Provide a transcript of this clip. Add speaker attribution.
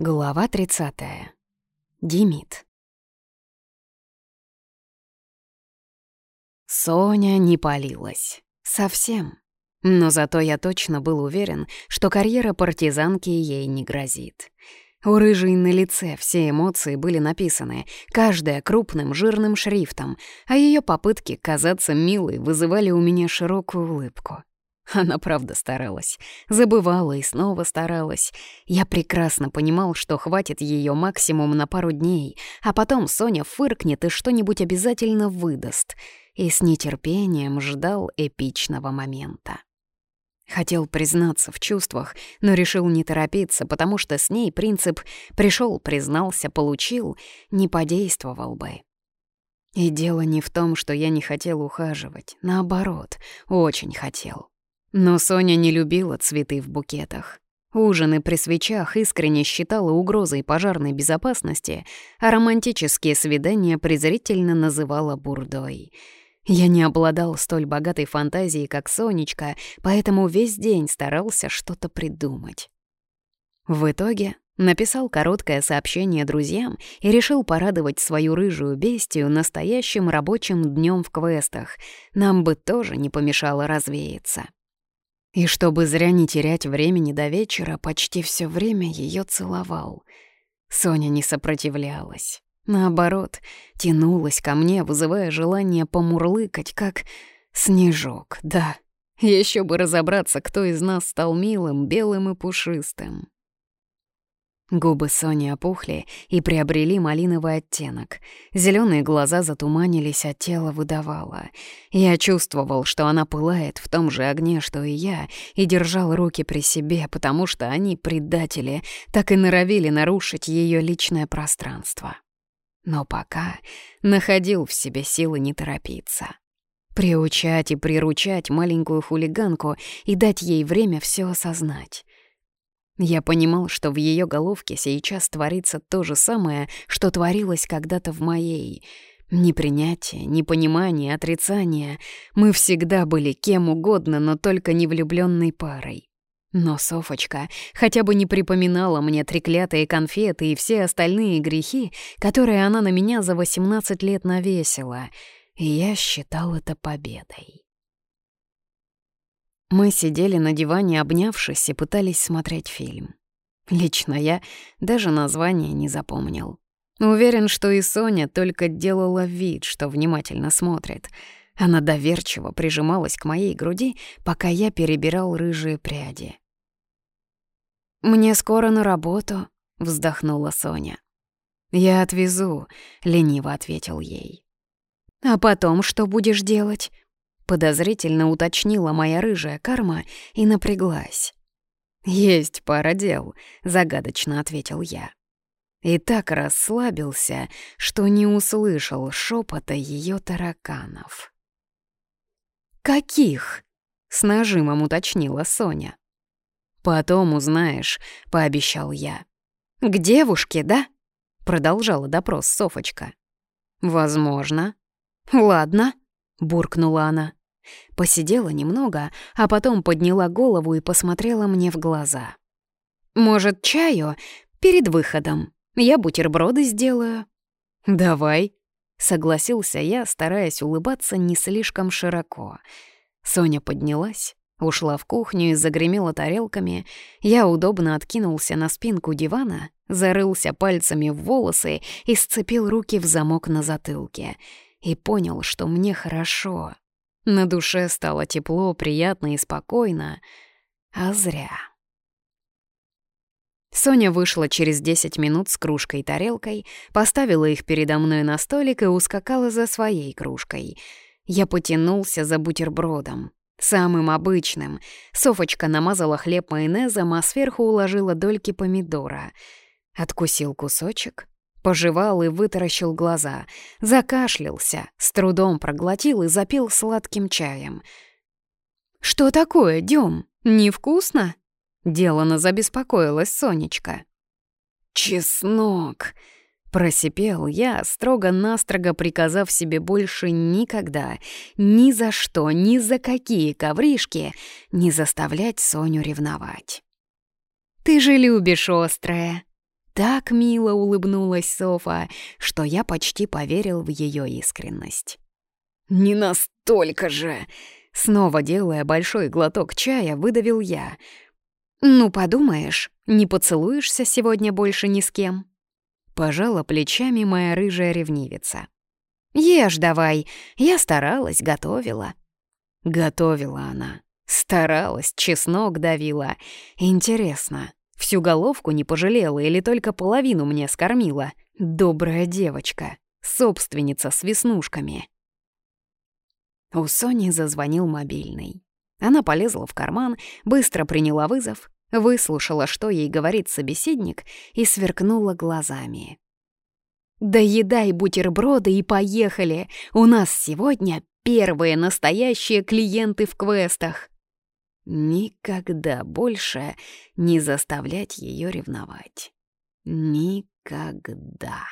Speaker 1: Глава 30. Димит. Соня не палилась. Совсем. Но зато я точно был уверен, что карьера партизанки ей не грозит. У рыжей на лице все эмоции были написаны, каждая крупным жирным шрифтом, а ее попытки казаться милой вызывали у меня широкую улыбку. Она правда старалась, забывала и снова старалась. Я прекрасно понимал, что хватит ее максимум на пару дней, а потом Соня фыркнет и что-нибудь обязательно выдаст. И с нетерпением ждал эпичного момента. Хотел признаться в чувствах, но решил не торопиться, потому что с ней принцип «пришел, признался, получил» не подействовал бы. И дело не в том, что я не хотел ухаживать, наоборот, очень хотел. Но Соня не любила цветы в букетах. Ужины при свечах искренне считала угрозой пожарной безопасности, а романтические свидания презрительно называла бурдой. Я не обладал столь богатой фантазией, как Сонечка, поэтому весь день старался что-то придумать. В итоге написал короткое сообщение друзьям и решил порадовать свою рыжую бестию настоящим рабочим днем в квестах. Нам бы тоже не помешало развеяться. И чтобы зря не терять времени до вечера, почти все время ее целовал. Соня не сопротивлялась. Наоборот, тянулась ко мне, вызывая желание помурлыкать, как снежок, да. Еще бы разобраться, кто из нас стал милым, белым и пушистым. Губы Сони опухли и приобрели малиновый оттенок. Зеленые глаза затуманились, а тело выдавало. Я чувствовал, что она пылает в том же огне, что и я, и держал руки при себе, потому что они, предатели, так и норовили нарушить ее личное пространство. Но пока находил в себе силы не торопиться. Приучать и приручать маленькую хулиганку и дать ей время все осознать. Я понимал, что в ее головке сейчас творится то же самое, что творилось когда-то в моей. Непринятие, непонимание, отрицание. Мы всегда были кем угодно, но только не влюбленной парой. Но Софочка хотя бы не припоминала мне треклятые конфеты и все остальные грехи, которые она на меня за 18 лет навесила. И я считал это победой. Мы сидели на диване, обнявшись, и пытались смотреть фильм. Лично я даже название не запомнил. Уверен, что и Соня только делала вид, что внимательно смотрит. Она доверчиво прижималась к моей груди, пока я перебирал рыжие пряди. «Мне скоро на работу», — вздохнула Соня. «Я отвезу», — лениво ответил ей. «А потом что будешь делать?» Подозрительно уточнила моя рыжая карма и напряглась. «Есть пара дел», — загадочно ответил я. И так расслабился, что не услышал шепота ее тараканов. «Каких?» — с нажимом уточнила Соня. «Потом узнаешь», — пообещал я. «К девушке, да?» — продолжала допрос Софочка. «Возможно». «Ладно», — буркнула она. Посидела немного, а потом подняла голову и посмотрела мне в глаза. «Может, чаю? Перед выходом. Я бутерброды сделаю». «Давай», — согласился я, стараясь улыбаться не слишком широко. Соня поднялась, ушла в кухню и загремела тарелками. Я удобно откинулся на спинку дивана, зарылся пальцами в волосы и сцепил руки в замок на затылке. И понял, что мне хорошо, на душе стало тепло, приятно и спокойно. А зря. Соня вышла через 10 минут с кружкой и тарелкой, поставила их передо мной на столик и ускакала за своей кружкой. Я потянулся за бутербродом. Самым обычным. Софочка намазала хлеб майонезом, а сверху уложила дольки помидора. Откусил кусочек, Пожевал и вытаращил глаза, закашлялся, с трудом проглотил и запил сладким чаем. «Что такое, Дём? Невкусно?» Делано забеспокоилась Сонечка. «Чеснок!» Просипел я, строго-настрого приказав себе больше никогда, ни за что, ни за какие ковришки не заставлять Соню ревновать. «Ты же любишь острое!» так мило улыбнулась Софа, что я почти поверил в ее искренность. «Не настолько же!» Снова делая большой глоток чая, выдавил я. «Ну, подумаешь, не поцелуешься сегодня больше ни с кем?» Пожала плечами моя рыжая ревнивица. «Ешь давай, я старалась, готовила». Готовила она. Старалась, чеснок давила. Интересно, Всю головку не пожалела или только половину мне скормила. Добрая девочка, собственница с веснушками. У Сони зазвонил мобильный. Она полезла в карман, быстро приняла вызов, выслушала, что ей говорит собеседник, и сверкнула глазами. «Да «Доедай бутерброды и поехали! У нас сегодня первые настоящие клиенты в квестах!» никогда больше не заставлять ее ревновать. Никогда.